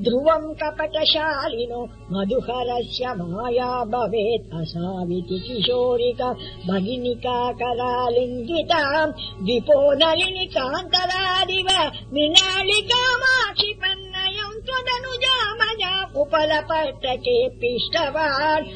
ध्रुवम् कपटशालिनो मधुहरस्य माया भवेत्। असाविति किशोरिका भगिनिका करालिङ्गिताम् द्विपो नलिनिकान्तरादिव मिनालिकामाक्षिपन्नयम् त्वदनुजा मया उपलपट्टके पिष्टवान्।